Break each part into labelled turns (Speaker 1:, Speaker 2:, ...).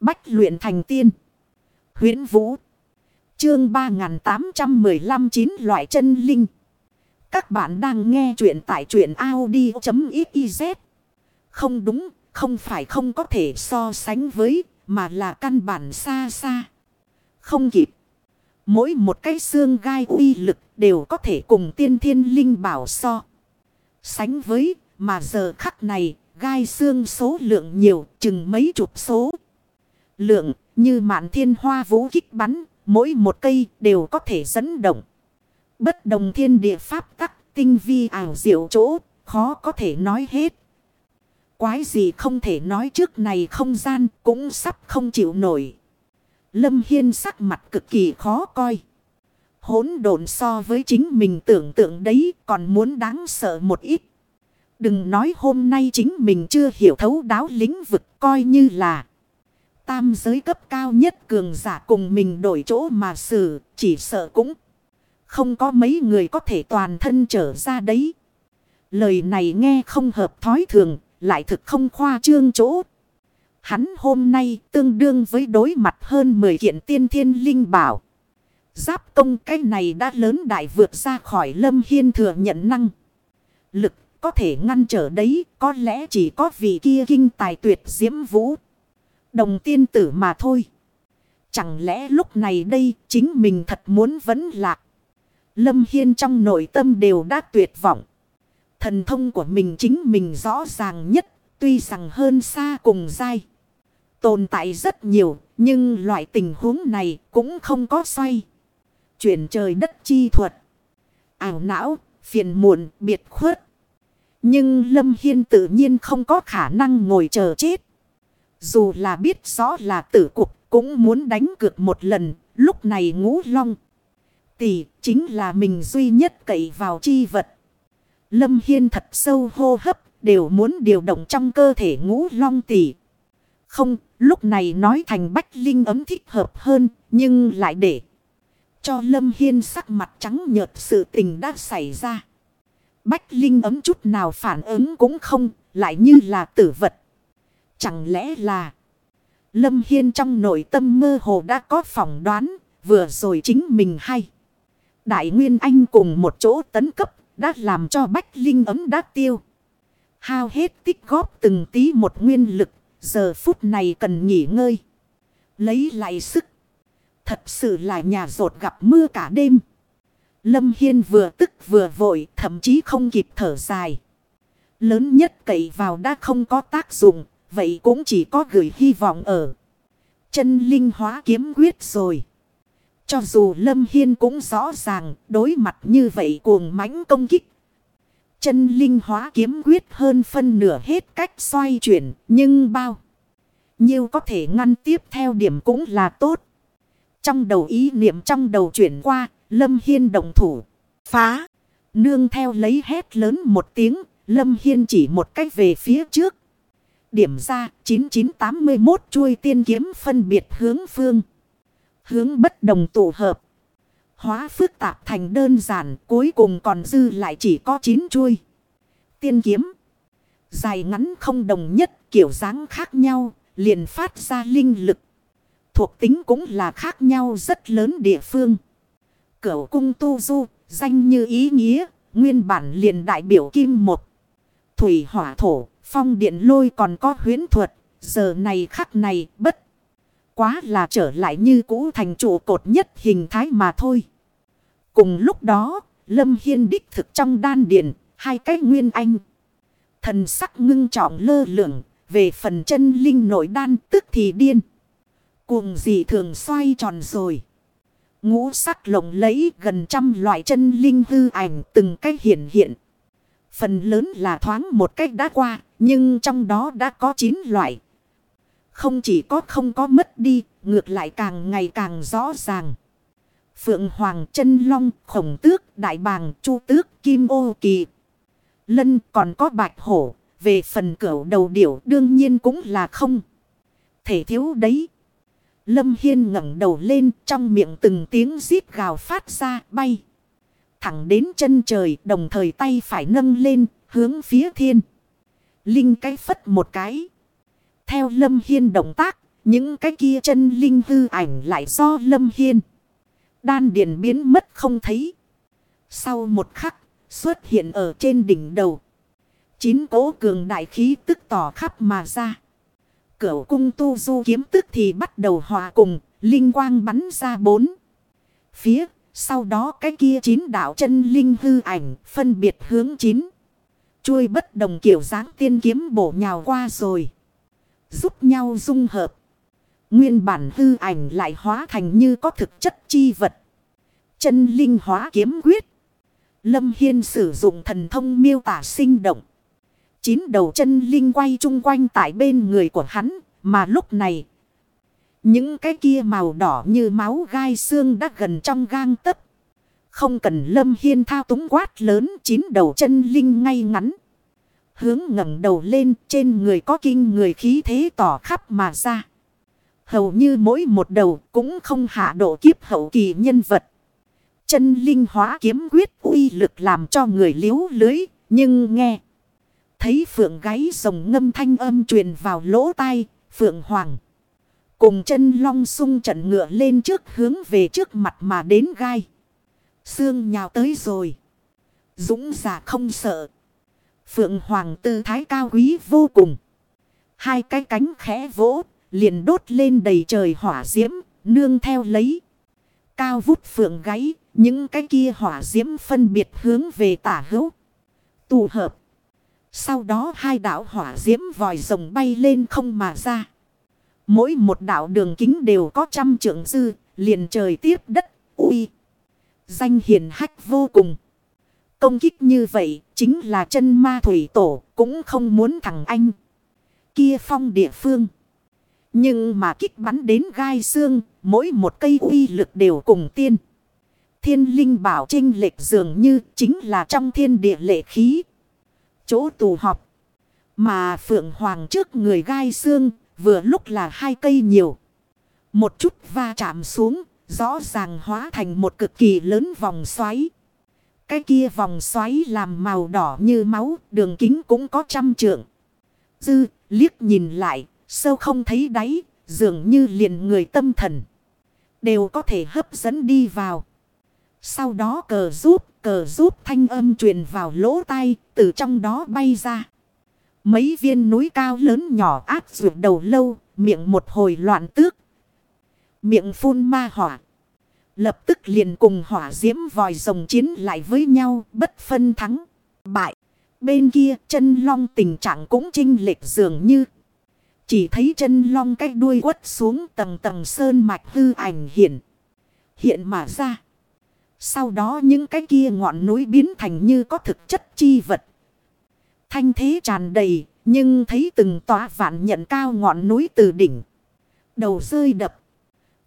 Speaker 1: Bách luyện thành tiên. huyễn Vũ. Chương 3815 chín loại chân linh. Các bạn đang nghe truyện tại truyện Audi.xyz. Không đúng, không phải không có thể so sánh với, mà là căn bản xa xa. Không kịp. Mỗi một cái xương gai uy lực đều có thể cùng tiên thiên linh bảo so. Sánh với, mà giờ khắc này, gai xương số lượng nhiều, chừng mấy chục số. Lượng, như mạn thiên hoa vũ kích bắn, mỗi một cây đều có thể dẫn động. Bất đồng thiên địa pháp tắc, tinh vi ảo diệu chỗ, khó có thể nói hết. Quái gì không thể nói trước này không gian cũng sắp không chịu nổi. Lâm Hiên sắc mặt cực kỳ khó coi. Hốn độn so với chính mình tưởng tượng đấy còn muốn đáng sợ một ít. Đừng nói hôm nay chính mình chưa hiểu thấu đáo lĩnh vực coi như là. Tam giới cấp cao nhất cường giả cùng mình đổi chỗ mà xử, chỉ sợ cũng. Không có mấy người có thể toàn thân trở ra đấy. Lời này nghe không hợp thói thường, lại thực không khoa trương chỗ. Hắn hôm nay tương đương với đối mặt hơn 10 kiện tiên thiên linh bảo. Giáp công cái này đã lớn đại vượt ra khỏi lâm hiên thừa nhận năng. Lực có thể ngăn trở đấy, có lẽ chỉ có vị kia kinh tài tuyệt diễm vũ. Đồng tiên tử mà thôi. Chẳng lẽ lúc này đây chính mình thật muốn vấn lạc. Lâm Hiên trong nội tâm đều đã tuyệt vọng. Thần thông của mình chính mình rõ ràng nhất. Tuy rằng hơn xa cùng dai. Tồn tại rất nhiều. Nhưng loại tình huống này cũng không có xoay. Chuyển trời đất chi thuật. Ảo não, phiền muộn, biệt khuất. Nhưng Lâm Hiên tự nhiên không có khả năng ngồi chờ chết. Dù là biết rõ là tử cục cũng muốn đánh cược một lần. Lúc này ngũ long. Tỷ chính là mình duy nhất cậy vào chi vật. Lâm Hiên thật sâu hô hấp. Đều muốn điều động trong cơ thể ngũ long tỷ. Không, lúc này nói thành bách linh ấm thích hợp hơn. Nhưng lại để cho Lâm Hiên sắc mặt trắng nhợt sự tình đã xảy ra. Bách Linh ấm chút nào phản ứng cũng không, lại như là tử vật. Chẳng lẽ là... Lâm Hiên trong nội tâm mơ hồ đã có phỏng đoán, vừa rồi chính mình hay. Đại Nguyên Anh cùng một chỗ tấn cấp, đã làm cho Bách Linh ấm đã tiêu. Hao hết tích góp từng tí một nguyên lực, giờ phút này cần nghỉ ngơi. Lấy lại sức. Thật sự là nhà rột gặp mưa cả đêm. Lâm Hiên vừa tức vừa vội, thậm chí không kịp thở dài. Lớn nhất cậy vào đã không có tác dụng, vậy cũng chỉ có gửi hy vọng ở. Chân linh hóa kiếm quyết rồi. Cho dù Lâm Hiên cũng rõ ràng, đối mặt như vậy cuồng mãnh công kích. Chân linh hóa kiếm quyết hơn phân nửa hết cách xoay chuyển, nhưng bao nhiêu có thể ngăn tiếp theo điểm cũng là tốt. Trong đầu ý niệm trong đầu chuyển qua, Lâm Hiên đồng thủ. Phá. Nương theo lấy hét lớn một tiếng. Lâm Hiên chỉ một cách về phía trước. Điểm ra 9981 chuôi tiên kiếm phân biệt hướng phương. Hướng bất đồng tụ hợp. Hóa phức tạp thành đơn giản cuối cùng còn dư lại chỉ có 9 chuôi. Tiên kiếm. Dài ngắn không đồng nhất kiểu dáng khác nhau liền phát ra linh lực. Thuộc tính cũng là khác nhau rất lớn địa phương. Cửu cung tu du, danh như ý nghĩa, nguyên bản liền đại biểu kim một. Thủy hỏa thổ, phong điện lôi còn có huyến thuật, giờ này khắc này bất. Quá là trở lại như cũ thành trụ cột nhất hình thái mà thôi. Cùng lúc đó, Lâm Hiên đích thực trong đan điện, hai cái nguyên anh. Thần sắc ngưng trọng lơ lượng, về phần chân linh nội đan tức thì điên. Cuồng gì thường xoay tròn rồi. Ngũ sắc lộng lấy gần trăm loại chân linh hư ảnh từng cách hiện hiện. Phần lớn là thoáng một cách đã qua, nhưng trong đó đã có 9 loại. Không chỉ có không có mất đi, ngược lại càng ngày càng rõ ràng. Phượng Hoàng chân Long, Khổng Tước, Đại Bàng, Chu Tước, Kim Ô Kỳ. Lân còn có Bạch Hổ, về phần cửu đầu điểu đương nhiên cũng là không. Thể thiếu đấy. Lâm Hiên ngẩng đầu lên trong miệng từng tiếng giít gào phát ra bay. Thẳng đến chân trời đồng thời tay phải nâng lên hướng phía thiên. Linh cái phất một cái. Theo Lâm Hiên động tác những cái kia chân linh hư ảnh lại do lâm hiên. Đan điện biến mất không thấy. Sau một khắc xuất hiện ở trên đỉnh đầu. Chín cố cường đại khí tức tỏ khắp mà ra. Cửu cung tu du kiếm tức thì bắt đầu hòa cùng, linh quang bắn ra bốn. Phía, sau đó cái kia chín đạo chân linh hư ảnh, phân biệt hướng chín. Chuôi bất đồng kiểu dáng tiên kiếm bổ nhào qua rồi. Giúp nhau dung hợp. Nguyên bản hư ảnh lại hóa thành như có thực chất chi vật. Chân linh hóa kiếm quyết. Lâm Hiên sử dụng thần thông miêu tả sinh động. Chín đầu chân linh quay chung quanh tại bên người của hắn. Mà lúc này. Những cái kia màu đỏ như máu gai xương đã gần trong gang tấc. Không cần lâm hiên thao túng quát lớn chín đầu chân linh ngay ngắn. Hướng ngẩng đầu lên trên người có kinh người khí thế tỏ khắp mà ra. Hầu như mỗi một đầu cũng không hạ độ kiếp hậu kỳ nhân vật. Chân linh hóa kiếm quyết uy lực làm cho người liếu lưới. Nhưng nghe. Thấy phượng gáy rồng ngâm thanh âm truyền vào lỗ tai. Phượng hoàng. Cùng chân long sung trận ngựa lên trước hướng về trước mặt mà đến gai. Sương nhào tới rồi. Dũng giả không sợ. Phượng hoàng tư thái cao quý vô cùng. Hai cái cánh khẽ vỗ. Liền đốt lên đầy trời hỏa diễm. Nương theo lấy. Cao vút phượng gáy. Những cái kia hỏa diễm phân biệt hướng về tả hữu. Tụ hợp. Sau đó hai đảo hỏa diễm vòi rồng bay lên không mà ra. Mỗi một đảo đường kính đều có trăm trượng dư, liền trời tiếp đất, uy. Danh hiền hách vô cùng. Công kích như vậy, chính là chân ma thủy tổ, cũng không muốn thằng anh. Kia phong địa phương. Nhưng mà kích bắn đến gai xương, mỗi một cây uy lực đều cùng tiên. Thiên linh bảo trinh lệch dường như chính là trong thiên địa lệ khí. Chỗ tù họp. Mà phượng hoàng trước người gai xương vừa lúc là hai cây nhiều. Một chút va chạm xuống, rõ ràng hóa thành một cực kỳ lớn vòng xoáy. Cái kia vòng xoáy làm màu đỏ như máu, đường kính cũng có trăm trượng. Dư, liếc nhìn lại, sâu không thấy đáy, dường như liền người tâm thần. Đều có thể hấp dẫn đi vào. Sau đó cờ rút cờ rút thanh âm truyền vào lỗ tai, từ trong đó bay ra. Mấy viên núi cao lớn nhỏ áp ruột đầu lâu, miệng một hồi loạn tước. Miệng phun ma hỏa. Lập tức liền cùng hỏa diễm vòi rồng chiến lại với nhau, bất phân thắng, bại. Bên kia chân long tình trạng cũng trinh lệch dường như. Chỉ thấy chân long cái đuôi quất xuống tầng tầng sơn mạch hư ảnh hiện. Hiện mà ra. Sau đó những cái kia ngọn núi biến thành như có thực chất chi vật. Thanh thế tràn đầy, nhưng thấy từng tòa vạn nhận cao ngọn núi từ đỉnh. Đầu rơi đập.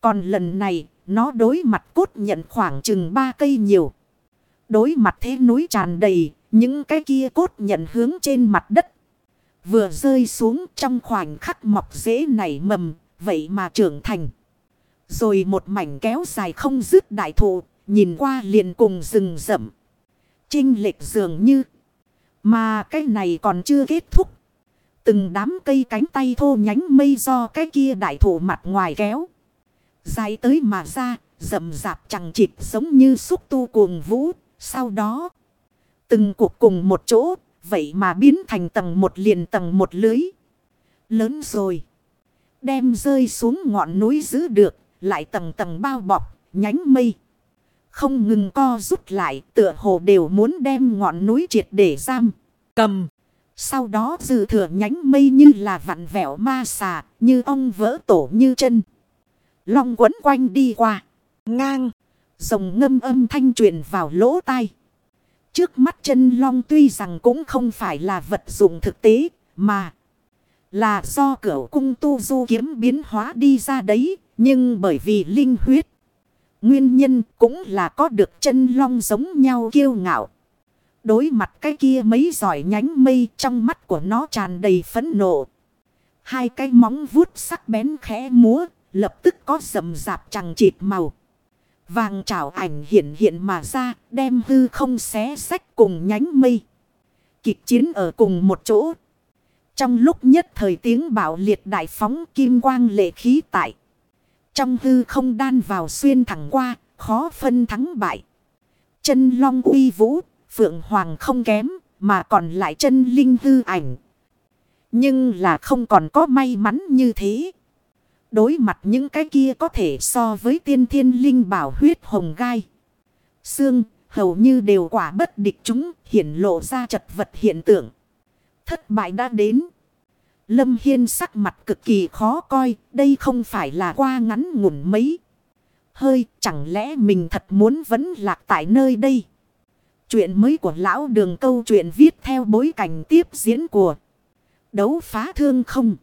Speaker 1: Còn lần này, nó đối mặt cốt nhận khoảng chừng ba cây nhiều. Đối mặt thế núi tràn đầy, những cái kia cốt nhận hướng trên mặt đất. Vừa rơi xuống trong khoảnh khắc mọc rễ nảy mầm, vậy mà trưởng thành. Rồi một mảnh kéo dài không dứt đại thụ, nhìn qua liền cùng rừng rậm. Trinh lệch dường như. Mà cái này còn chưa kết thúc. Từng đám cây cánh tay thô nhánh mây do cái kia đại thụ mặt ngoài kéo. Dài tới mà ra, rậm rạp chẳng chịt giống như xúc tu cuồng vũ. Sau đó, từng cuộc cùng một chỗ, vậy mà biến thành tầng một liền tầng một lưới. Lớn rồi. Đem rơi xuống ngọn núi giữ được, lại tầng tầng bao bọc, nhánh mây. Không ngừng co rút lại, tựa hồ đều muốn đem ngọn núi triệt để giam, cầm. Sau đó dư thừa nhánh mây như là vặn vẹo ma xà, như ông vỡ tổ như chân. Long quấn quanh đi qua, ngang, rồng ngâm âm thanh truyền vào lỗ tai. Trước mắt chân long tuy rằng cũng không phải là vật dụng thực tế, mà là do cửa cung tu du kiếm biến hóa đi ra đấy, nhưng bởi vì linh huyết. Nguyên nhân cũng là có được chân long giống nhau kiêu ngạo. Đối mặt cái kia mấy giỏi nhánh mây trong mắt của nó tràn đầy phẫn nộ. Hai cái móng vuốt sắc bén khẽ múa, lập tức có rầm rạp chẳng chịt màu. Vàng trảo ảnh hiện hiện mà ra, đem hư không xé sách cùng nhánh mây. Kịch chiến ở cùng một chỗ. Trong lúc nhất thời tiếng bảo liệt đại phóng kim quang lệ khí tại. Trong hư không đan vào xuyên thẳng qua, khó phân thắng bại. Chân long uy vũ, phượng hoàng không kém, mà còn lại chân linh hư ảnh. Nhưng là không còn có may mắn như thế. Đối mặt những cái kia có thể so với tiên thiên linh bảo huyết hồng gai. Xương hầu như đều quả bất địch chúng hiển lộ ra chật vật hiện tượng. Thất bại đã đến. Lâm Hiên sắc mặt cực kỳ khó coi. Đây không phải là qua ngắn ngủn mấy. Hơi, chẳng lẽ mình thật muốn vẫn lạc tại nơi đây. Chuyện mới của lão đường câu chuyện viết theo bối cảnh tiếp diễn của đấu phá thương không.